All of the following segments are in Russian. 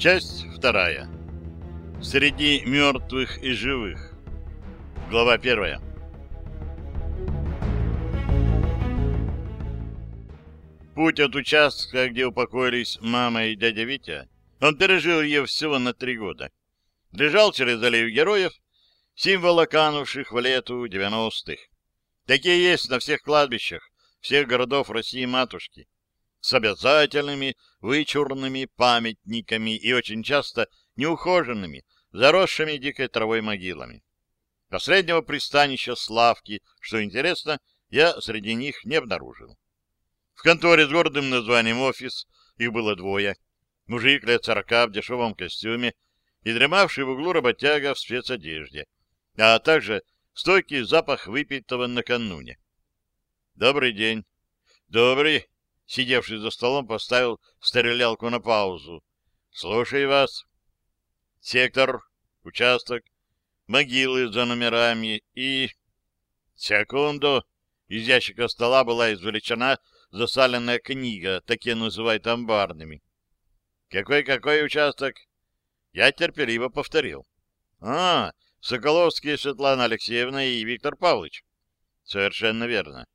Часть вторая. Среди мертвых и живых. Глава первая. Путь от участка, где упокоились мама и дядя Витя, он пережил ее всего на три года. Лежал через аллею героев, символа канувших в лету девяностых. Такие есть на всех кладбищах всех городов России-матушки, с обязательными вычурными памятниками и очень часто неухоженными, заросшими дикой травой могилами. Последнего пристанища Славки, что интересно, я среди них не обнаружил. В конторе с гордым названием «Офис» их было двое. Мужик лет сорока в дешевом костюме и дремавший в углу работяга в спецодежде, а также стойкий запах выпитого накануне. «Добрый день». «Добрый». Сидевший за столом поставил стрелялку на паузу. «Слушай вас». «Сектор, участок, могилы за номерами и...» «Секунду». Из ящика стола была извлечена засаленная книга, такие называют амбарными. «Какой-какой участок?» Я терпеливо повторил. «А, Соколовские Светлана Алексеевна и Виктор Павлович». «Совершенно верно».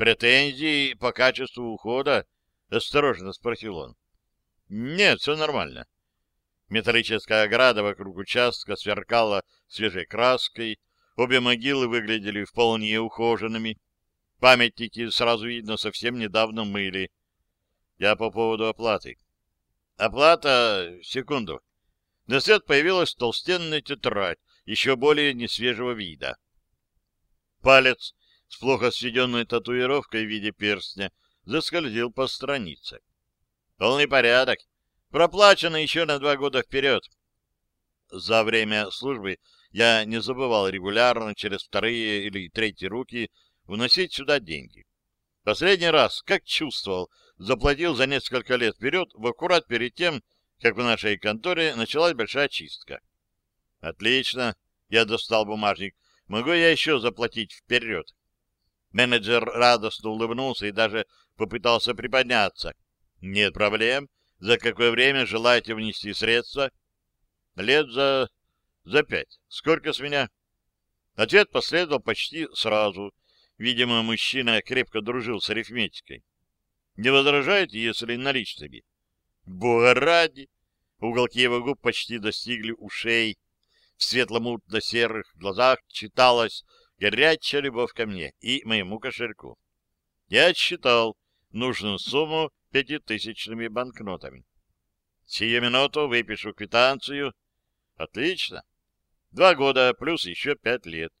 «Претензии по качеству ухода?» — осторожно спросил он. «Нет, все нормально». Металлическая ограда вокруг участка сверкала свежей краской, обе могилы выглядели вполне ухоженными. Памятники сразу видно совсем недавно мыли. Я по поводу оплаты. Оплата... Секунду. На свет появилась толстенная тетрадь, еще более несвежего вида. Палец с плохо сведенной татуировкой в виде перстня заскользил по странице. Полный порядок. Проплачено еще на два года вперед. За время службы я не забывал регулярно через вторые или третьи руки вносить сюда деньги. Последний раз, как чувствовал, заплатил за несколько лет вперед, в аккурат перед тем, как в нашей конторе началась большая чистка. Отлично, я достал бумажник. Могу я еще заплатить вперед? Менеджер радостно улыбнулся и даже попытался приподняться. Нет проблем. За какое время желаете внести средства? Лет за... за пять. Сколько с меня? Ответ последовал почти сразу. Видимо, мужчина крепко дружил с арифметикой. Не возражаете, если наличными? Бога ради! Уголки его губ почти достигли ушей. В светло-мутно-серых глазах читалось горячая любовь ко мне и моему кошельку. Я отсчитал нужную сумму пятитысячными банкнотами. Сию минуту выпишу квитанцию. Отлично. Два года плюс еще пять лет.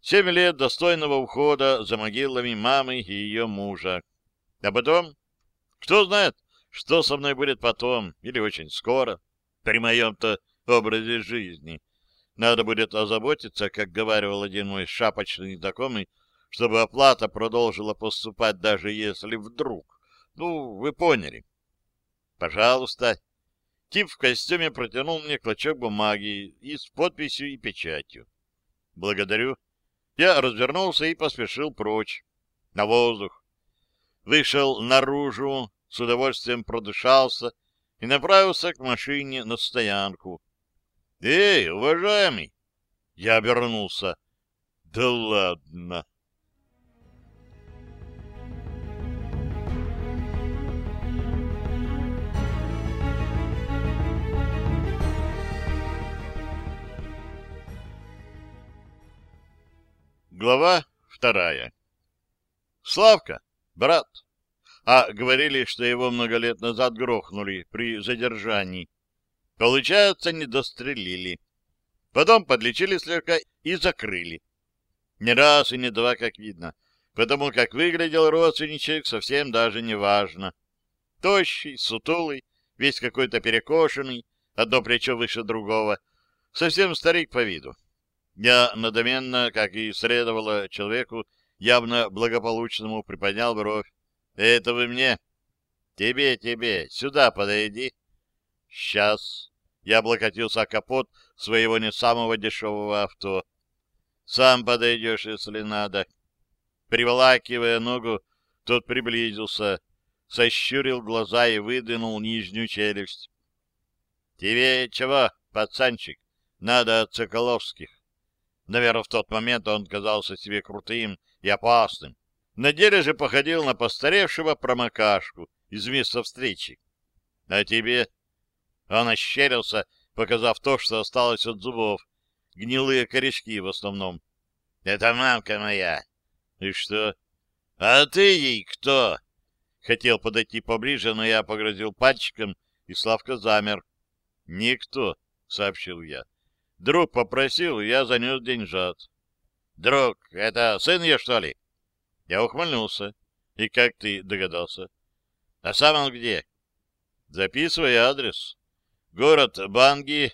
Семь лет достойного ухода за могилами мамы и ее мужа. А потом... Кто знает, что со мной будет потом, или очень скоро, при моем-то образе жизни. Надо будет озаботиться, как говаривал один мой шапочный знакомый, чтобы оплата продолжила поступать, даже если вдруг. Ну, вы поняли. Пожалуйста. Тип в костюме протянул мне клочок бумаги и с подписью и печатью. Благодарю. Я развернулся и поспешил прочь. На воздух. Вышел наружу, с удовольствием продышался и направился к машине на стоянку. «Эй, уважаемый!» Я обернулся. «Да ладно!» Глава вторая. Славка, брат. А говорили, что его много лет назад грохнули при задержании. Получается, не дострелили. Потом подлечили слегка и закрыли. Не раз и не два, как видно. Потому как выглядел родственничек, совсем даже не важно. Тощий, сутулый, весь какой-то перекошенный, одно плечо выше другого. Совсем старик по виду. Я надоменно, как и следовало человеку, явно благополучному приподнял бровь. «Это вы мне?» «Тебе, тебе, сюда подойди». Сейчас. Я облокотился о капот своего не самого дешевого авто. Сам подойдешь, если надо. Приволакивая ногу, тот приблизился, сощурил глаза и выдвинул нижнюю челюсть. — Тебе чего, пацанчик? Надо от Соколовских. Наверное, в тот момент он казался себе крутым и опасным. На деле же походил на постаревшего промокашку из места встречи. — А тебе? Он ощерился, показав то, что осталось от зубов. Гнилые корешки в основном. — Это мамка моя. — И что? — А ты ей кто? Хотел подойти поближе, но я погрозил пальчиком, и Славка замер. — Никто, — сообщил я. Друг попросил, я занес деньжат. — Друг, это сын я, что ли? Я ухмыльнулся. — И как ты догадался? — А сам он где? — Записывай адрес. Город Банги.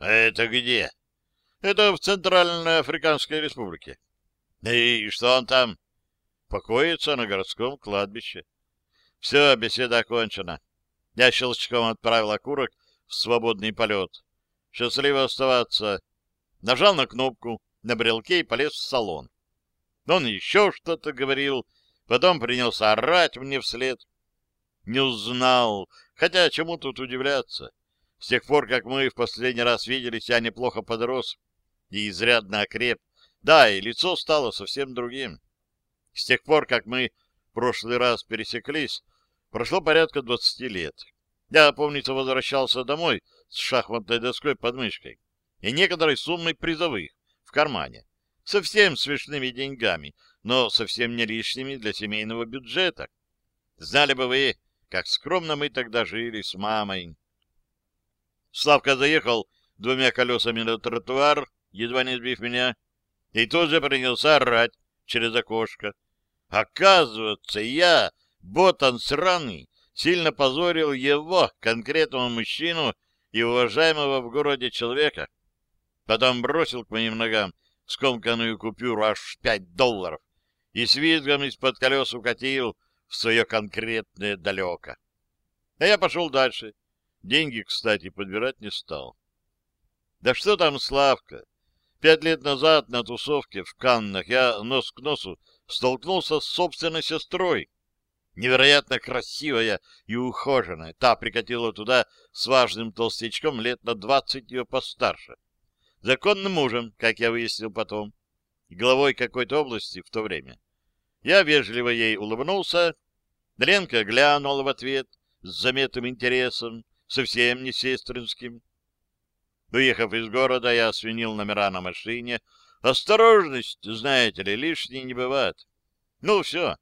А это где? — Это в Центральной Африканской Республике. — И что он там? — Покоится на городском кладбище. Все, беседа окончена. Я щелчком отправил окурок в свободный полет. Счастливо оставаться. Нажал на кнопку на брелке и полез в салон. Он еще что-то говорил, потом принялся орать мне вслед. Не узнал, хотя чему тут удивляться. С тех пор, как мы в последний раз виделись, я неплохо подрос и изрядно окреп. Да, и лицо стало совсем другим. С тех пор, как мы в прошлый раз пересеклись, прошло порядка двадцати лет. Я, помнится, возвращался домой с шахматной доской под мышкой и некоторой суммой призовых в кармане. Совсем смешными деньгами, но совсем не лишними для семейного бюджета. Знали бы вы, как скромно мы тогда жили с мамой. Славка заехал двумя колесами на тротуар, едва не сбив меня, и тут же принялся орать через окошко. Оказывается, я, ботан сраный, сильно позорил его, конкретного мужчину и уважаемого в городе человека. Потом бросил к моим ногам скомканную купюру аж пять долларов и с визгом из-под колес укатил в свое конкретное далеко. А я пошел дальше. Деньги, кстати, подбирать не стал. Да что там Славка? Пять лет назад на тусовке в Каннах я нос к носу столкнулся с собственной сестрой, невероятно красивая и ухоженная. Та прикатила туда с важным толстячком лет на двадцать ее постарше. Законным мужем, как я выяснил потом, главой какой-то области в то время. Я вежливо ей улыбнулся, Ленка глянула в ответ с заметным интересом, совсем не сестринским. Уехав из города, я свинил номера на машине. Осторожность, знаете ли, лишней не бывает. Ну, все,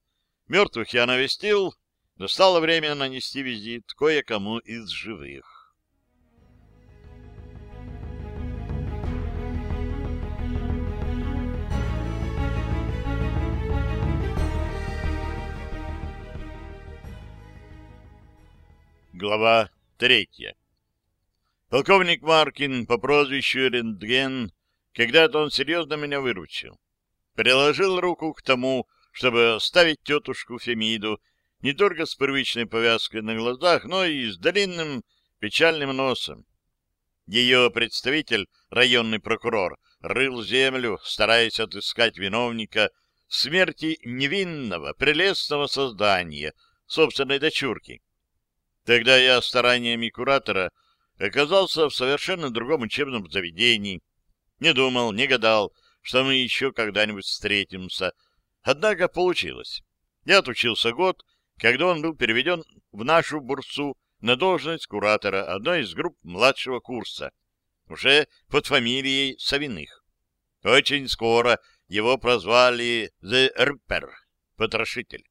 Мертвых я навестил, настало время нанести визит кое-кому из живых. Глава третья Полковник Маркин по прозвищу Рентген, когда-то он серьезно меня выручил. Приложил руку к тому, чтобы оставить тетушку Фемиду не только с привычной повязкой на глазах, но и с длинным печальным носом. Ее представитель, районный прокурор, рыл землю, стараясь отыскать виновника смерти невинного, прелестного создания, собственной дочурки. Тогда я стараниями куратора оказался в совершенно другом учебном заведении. Не думал, не гадал, что мы еще когда-нибудь встретимся, Однако получилось. Я отучился год, когда он был переведен в нашу бурсу на должность куратора одной из групп младшего курса, уже под фамилией Савиных. Очень скоро его прозвали «The Ripper» — потрошитель.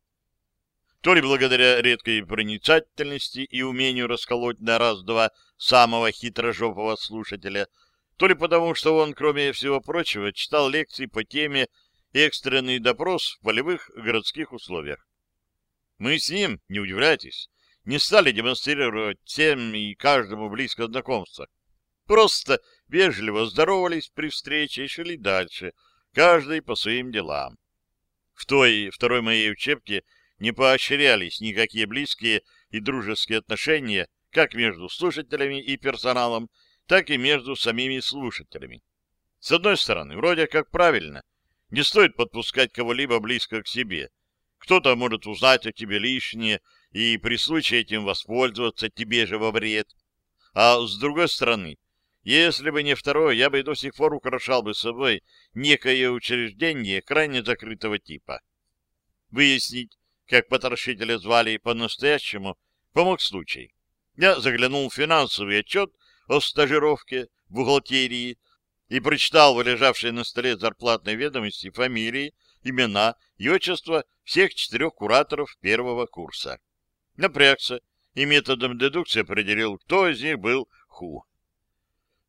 То ли благодаря редкой проницательности и умению расколоть на раз-два самого хитрожопого слушателя, то ли потому, что он, кроме всего прочего, читал лекции по теме экстренный допрос в полевых городских условиях. Мы с ним, не удивляйтесь, не стали демонстрировать всем и каждому близко знакомства. Просто вежливо здоровались при встрече и шли дальше, каждый по своим делам. В той второй моей учебке не поощрялись никакие близкие и дружеские отношения как между слушателями и персоналом, так и между самими слушателями. С одной стороны, вроде как правильно, не стоит подпускать кого-либо близко к себе. Кто-то может узнать о тебе лишнее и при случае этим воспользоваться тебе же во вред. А с другой стороны, если бы не второй, я бы до сих пор украшал бы собой некое учреждение крайне закрытого типа. Выяснить, как потрошителя звали по-настоящему, помог случай. Я заглянул в финансовый отчет о стажировке в бухгалтерии и прочитал в лежавшей на столе зарплатной ведомости фамилии, имена и отчества всех четырех кураторов первого курса. Напрягся и методом дедукции определил, кто из них был ху.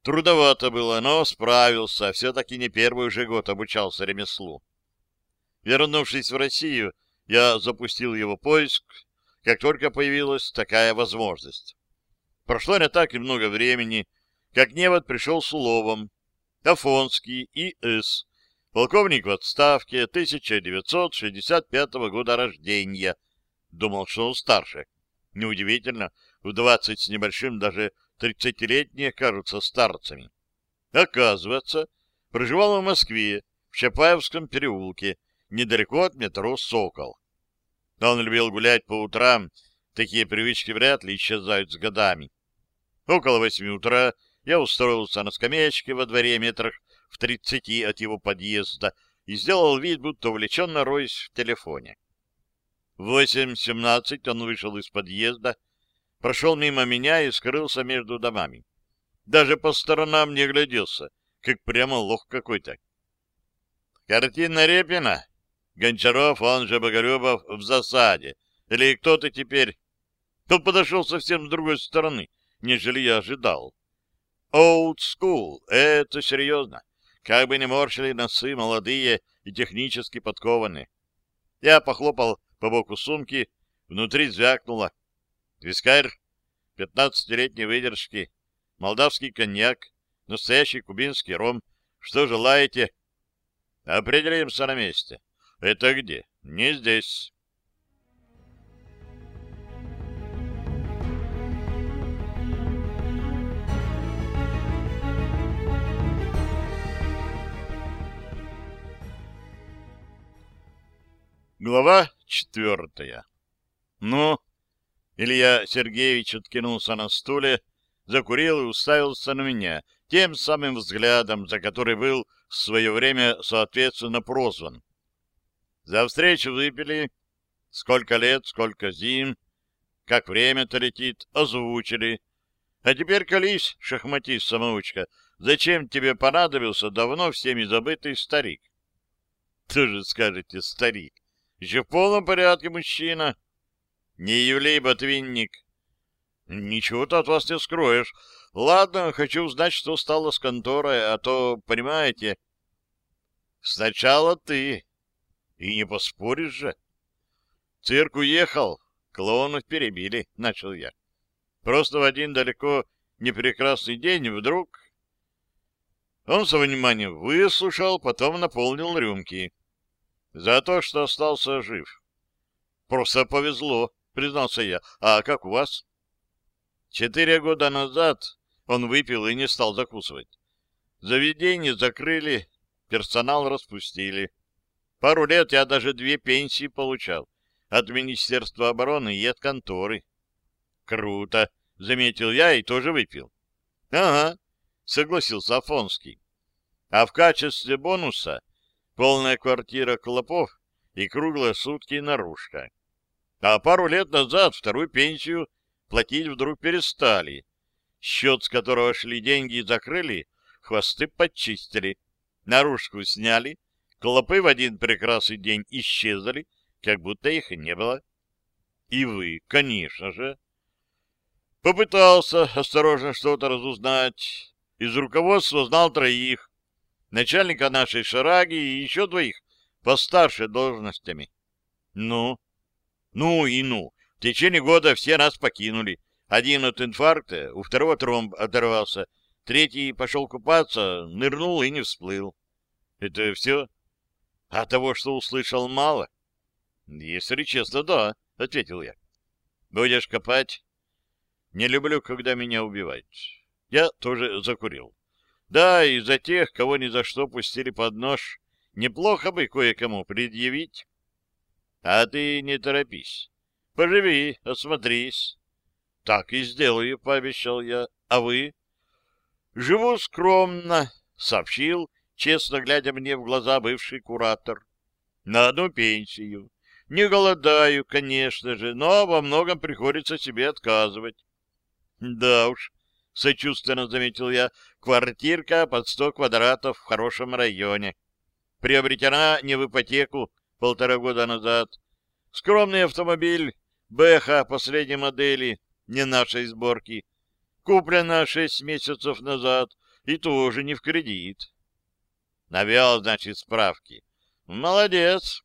Трудовато было, но справился, все-таки не первый уже год обучался ремеслу. Вернувшись в Россию, я запустил его поиск, как только появилась такая возможность. Прошло не так и много времени, как невод пришел с уловом. Афонский И.С., полковник в отставке, 1965 года рождения. Думал, что он старше. Неудивительно, в двадцать с небольшим даже тридцатилетние кажутся старцами. Оказывается, проживал в Москве, в Чапаевском переулке, недалеко от метро «Сокол». Он любил гулять по утрам, такие привычки вряд ли исчезают с годами. Около восьми утра я устроился на скамеечке во дворе метрах в тридцати от его подъезда и сделал вид, будто увлеченно роюсь в телефоне. В восемь семнадцать он вышел из подъезда, прошел мимо меня и скрылся между домами. Даже по сторонам не гляделся, как прямо лох какой-то. Картина Репина? Гончаров, он же Боголюбов, в засаде. Или кто-то теперь... Он подошел совсем с другой стороны, нежели я ожидал. Old school — это серьезно. Как бы не морщили носы молодые и технически подкованные. Я похлопал по боку сумки, внутри звякнуло. Вискарь, пятнадцатилетней выдержки, молдавский коньяк, настоящий кубинский ром. Что желаете? Определимся на месте. Это где? Не здесь. Глава четвертая. Ну, Илья Сергеевич откинулся на стуле, закурил и уставился на меня тем самым взглядом, за который был в свое время соответственно прозван. За встречу выпили. Сколько лет, сколько зим, как время-то летит, озвучили. А теперь колись, шахматист-самоучка, зачем тебе понадобился давно всеми забытый старик? Тоже скажете, старик. Еще в полном порядке мужчина. Не Юлей Ботвинник. Ничего-то от вас не скроешь. Ладно, хочу узнать, что стало с конторой, а то, понимаете... Сначала ты, и не поспоришь же. Цирк уехал, клоунов перебили, — начал я. Просто в один далеко непрекрасный день вдруг... Он со вниманием выслушал, потом наполнил рюмки. За то, что остался жив. Просто повезло, признался я. А как у вас? Четыре года назад он выпил и не стал закусывать. Заведение закрыли, персонал распустили. Пару лет я даже две пенсии получал. От Министерства обороны и от конторы. Круто, заметил я и тоже выпил. Ага, согласился Афонский. А в качестве бонуса полная квартира клопов и круглые сутки наружка. А пару лет назад вторую пенсию платить вдруг перестали. Счет, с которого шли деньги, закрыли, хвосты подчистили, наружку сняли, Клопы в один прекрасный день исчезли, как будто их и не было. И вы, конечно же. Попытался осторожно что-то разузнать. Из руководства знал троих. Начальника нашей шараги и еще двоих, постарше должностями. Ну? Ну и ну. В течение года все нас покинули. Один от инфаркта, у второго тромб оторвался, третий пошел купаться, нырнул и не всплыл. Это все? А того, что услышал, мало? — Если честно, да, — ответил я. — Будешь копать? — Не люблю, когда меня убивают. Я тоже закурил. Да, и за тех, кого ни за что пустили под нож, неплохо бы кое-кому предъявить. А ты не торопись. Поживи, осмотрись. Так и сделаю, пообещал я. А вы? Живу скромно, сообщил, честно глядя мне в глаза бывший куратор. На одну пенсию. Не голодаю, конечно же, но во многом приходится себе отказывать. Да уж, сочувственно заметил я, квартирка под сто квадратов в хорошем районе. Приобретена не в ипотеку полтора года назад. Скромный автомобиль, Бэха последней модели, не нашей сборки. Куплена шесть месяцев назад и тоже не в кредит. Навел, значит, справки. Молодец.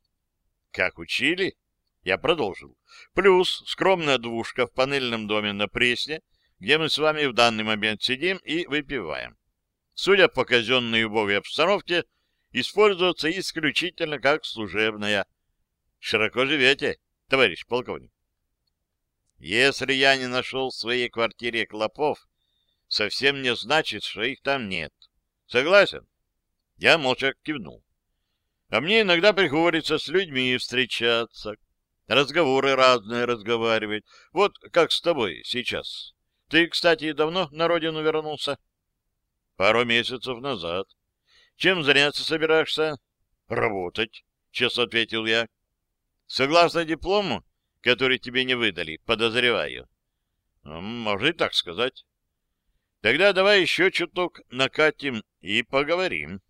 Как учили? Я продолжил. Плюс скромная двушка в панельном доме на Пресне, где мы с вами в данный момент сидим и выпиваем. Судя по казенной убогой обстановке, используется исключительно как служебная. Широко живете, товарищ полковник. Если я не нашел в своей квартире клопов, совсем не значит, что их там нет. Согласен? Я молча кивнул. А мне иногда приходится с людьми встречаться, разговоры разные разговаривать. Вот как с тобой сейчас. Ты, кстати, давно на родину вернулся? Пару месяцев назад. Чем заняться собираешься? Работать, честно ответил я. Согласно диплому, который тебе не выдали, подозреваю. Можно и так сказать. Тогда давай еще чуток накатим и поговорим.